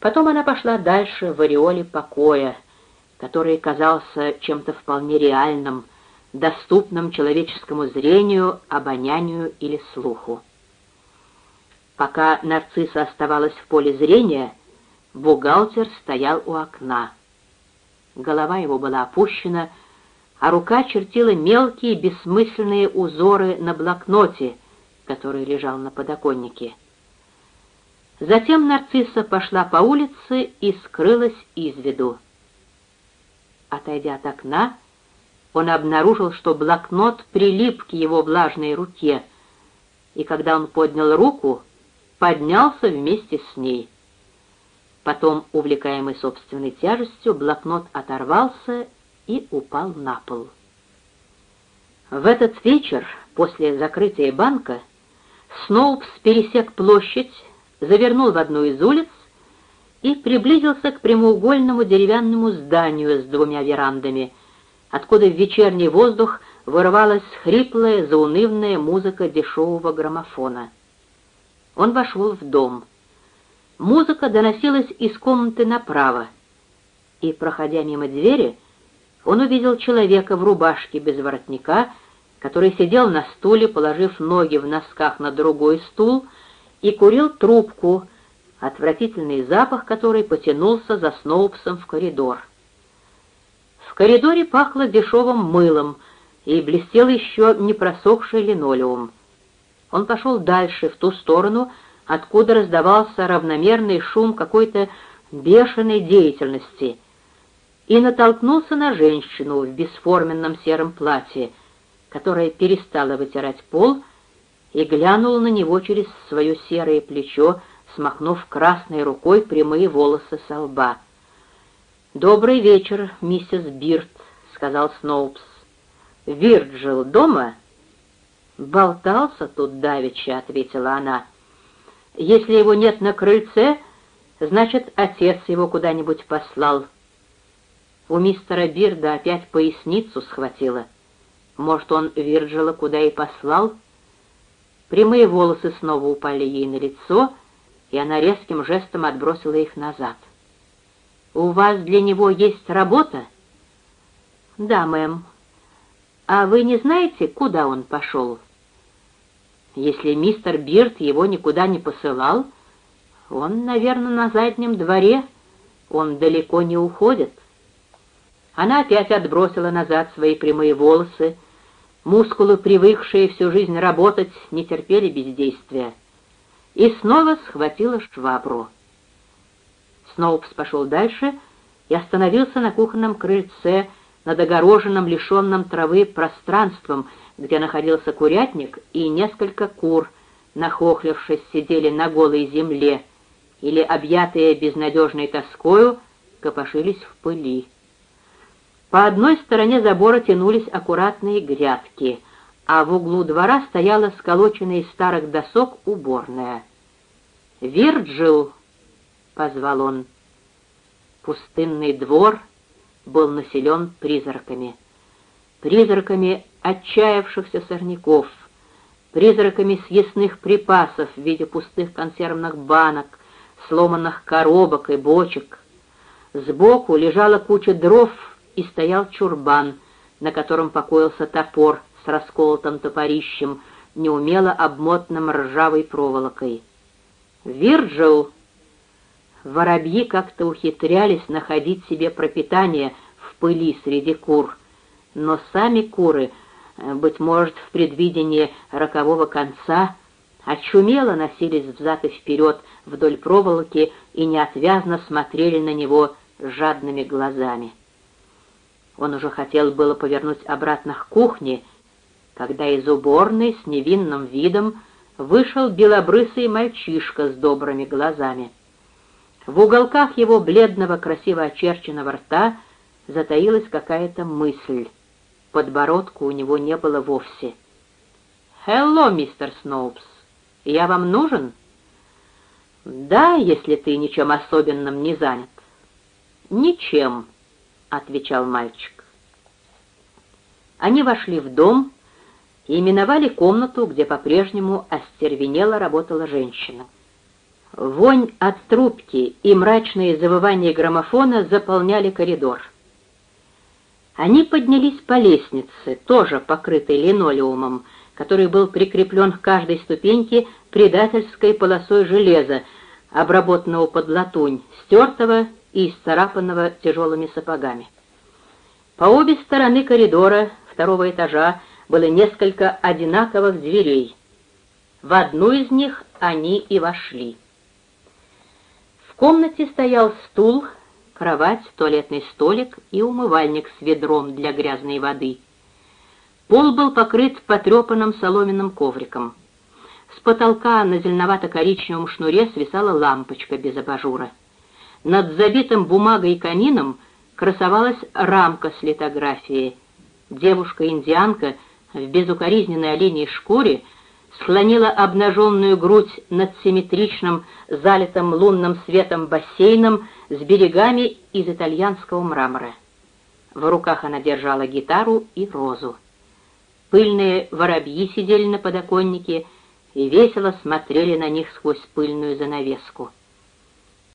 Потом она пошла дальше в ореоле покоя, который казался чем-то вполне реальным, доступным человеческому зрению, обонянию или слуху. Пока нарцисса оставалась в поле зрения, бухгалтер стоял у окна. Голова его была опущена, а рука чертила мелкие бессмысленные узоры на блокноте, который лежал на подоконнике. Затем нарцисса пошла по улице и скрылась из виду. Отойдя от окна, он обнаружил, что блокнот прилип к его влажной руке, и когда он поднял руку, поднялся вместе с ней. Потом, увлекаемый собственной тяжестью, блокнот оторвался и упал на пол. В этот вечер, после закрытия банка, Сноупс пересек площадь, завернул в одну из улиц и приблизился к прямоугольному деревянному зданию с двумя верандами, откуда в вечерний воздух вырывалась хриплая, заунывная музыка дешевого граммофона. Он вошел в дом. Музыка доносилась из комнаты направо, и, проходя мимо двери, он увидел человека в рубашке без воротника, который сидел на стуле, положив ноги в носках на другой стул, и курил трубку, отвратительный запах которой потянулся за Сноупсом в коридор. В коридоре пахло дешевым мылом и блестел еще не просохший линолеум. Он пошел дальше, в ту сторону, откуда раздавался равномерный шум какой-то бешеной деятельности, и натолкнулся на женщину в бесформенном сером платье, которая перестала вытирать пол и глянула на него через свое серое плечо, смахнув красной рукой прямые волосы со лба. «Добрый вечер, миссис Бирд», — сказал Сноупс. «Вирджил дома?» «Болтался тут давеча», — ответила она. «Если его нет на крыльце, значит, отец его куда-нибудь послал». У мистера Бирда опять поясницу схватила. Может, он Вирджила куда и послал?» Прямые волосы снова упали ей на лицо, и она резким жестом отбросила их назад. «У вас для него есть работа?» «Да, мэм. А вы не знаете, куда он пошел?» «Если мистер Бирд его никуда не посылал, он, наверное, на заднем дворе. Он далеко не уходит». Она опять отбросила назад свои прямые волосы, Мускулы, привыкшие всю жизнь работать, не терпели бездействия. И снова схватила швабру. Сноупс пошел дальше и остановился на кухонном крыльце над огороженным, лишенным травы пространством, где находился курятник и несколько кур, нахохлившись, сидели на голой земле или, объятые безнадежной тоскою, копошились в пыли. По одной стороне забора тянулись аккуратные грядки, а в углу двора стояла сколоченная из старых досок уборная. «Вирджил!» — позвал он. Пустынный двор был населен призраками. Призраками отчаявшихся сорняков, призраками съестных припасов в виде пустых консервных банок, сломанных коробок и бочек. Сбоку лежала куча дров и стоял чурбан, на котором покоился топор с расколотым топорищем, неумело обмотанным ржавой проволокой. «Вирджил!» Воробьи как-то ухитрялись находить себе пропитание в пыли среди кур, но сами куры, э, быть может, в предвидении рокового конца, очумело носились взад и вперед вдоль проволоки и неотвязно смотрели на него жадными глазами. Он уже хотел было повернуть обратно к кухне, когда из уборной с невинным видом вышел белобрысый мальчишка с добрыми глазами. В уголках его бледного, красиво очерченного рта затаилась какая-то мысль. Подбородку у него не было вовсе. «Хелло, мистер Сноупс, я вам нужен?» «Да, если ты ничем особенным не занят». «Ничем», — отвечал мальчик. Они вошли в дом и именовали комнату, где по-прежнему остервенело работала женщина. Вонь от трубки и мрачные завывания граммофона заполняли коридор. Они поднялись по лестнице, тоже покрытой линолеумом, который был прикреплен к каждой ступеньке предательской полосой железа, обработанного под латунь, стертого и исцарапанного тяжелыми сапогами. По обе стороны коридора второго этажа было несколько одинаковых дверей. В одну из них они и вошли. В комнате стоял стул, кровать, туалетный столик и умывальник с ведром для грязной воды. Пол был покрыт потрепанным соломенным ковриком. С потолка на зеленовато-коричневом шнуре свисала лампочка без абажура. Над забитым бумагой камином красовалась рамка с литографией. Девушка-индианка в безукоризненной оленей шкуре склонила обнаженную грудь над симметричным, залитым лунным светом бассейном с берегами из итальянского мрамора. В руках она держала гитару и розу. Пыльные воробьи сидели на подоконнике и весело смотрели на них сквозь пыльную занавеску.